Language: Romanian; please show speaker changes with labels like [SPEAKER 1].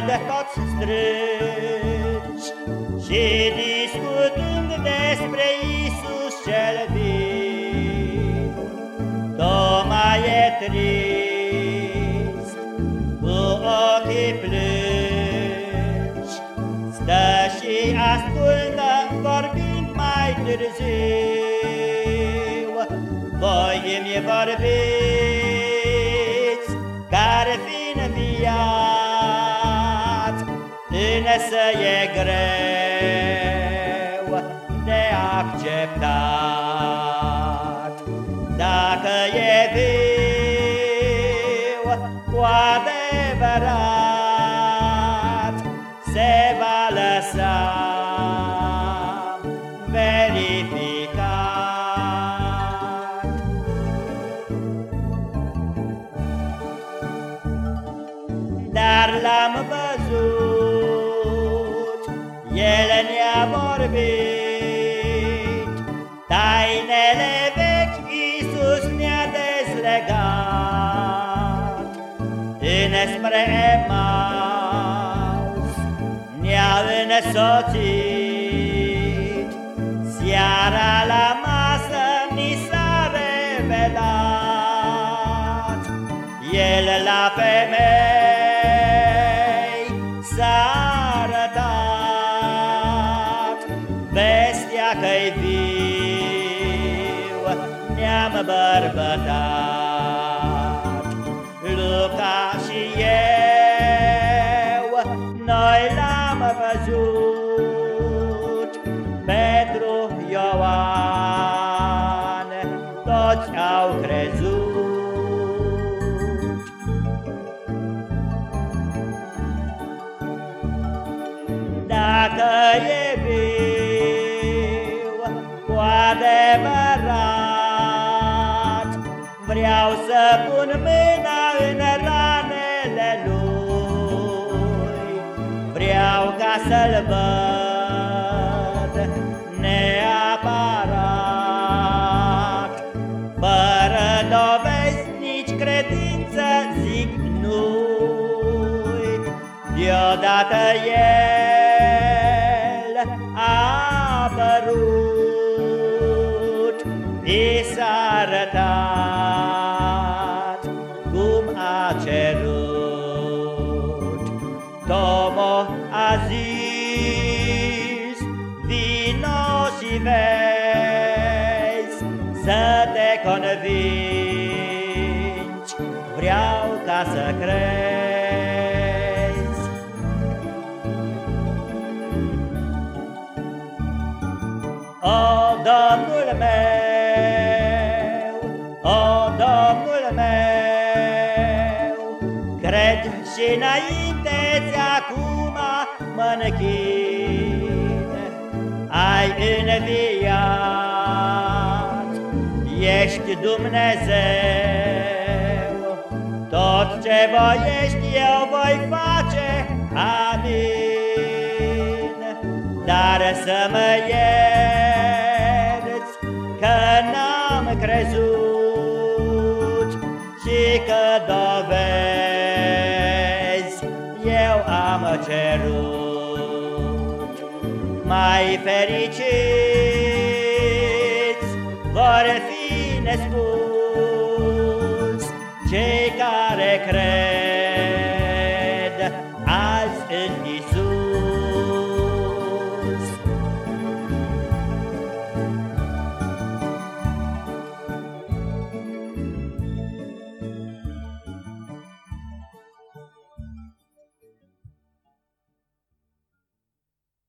[SPEAKER 1] de toți strângi Și discutând despre Isus cel viu Toma e trist, cu ochii plângi. Stă și ascultă vorbind mai târziu Voi mi vorbiți Însă e greu de acceptat. Dacă e viu cu adevărat Se va lăsa dar l-am văzut, vorbit, tainele vechi Iisus ne-a dezlegat, înspre Emaus ne-a însoțit, seara la masă ni s-a revelat, El la femeie că-i viu, ne-am bărbătat. Vreau să pun mâna în ranele lui, Vreau ca să-l văd neapărat. Fără dovezi, nici credință, zic nu Deodată el a apărut, I s-a arătat zis, vino și vezi să te convingi, vreau ca să crezi. O, Domnul meu, Cred și înainte ți acum mă închin, Ai înviat, ești Dumnezeu, Tot ce voiești eu voi face, amin. Dar să mă ierți că n-am crezut și că dovezi am cerut. Mai fericiți vor fi nespus cei care cred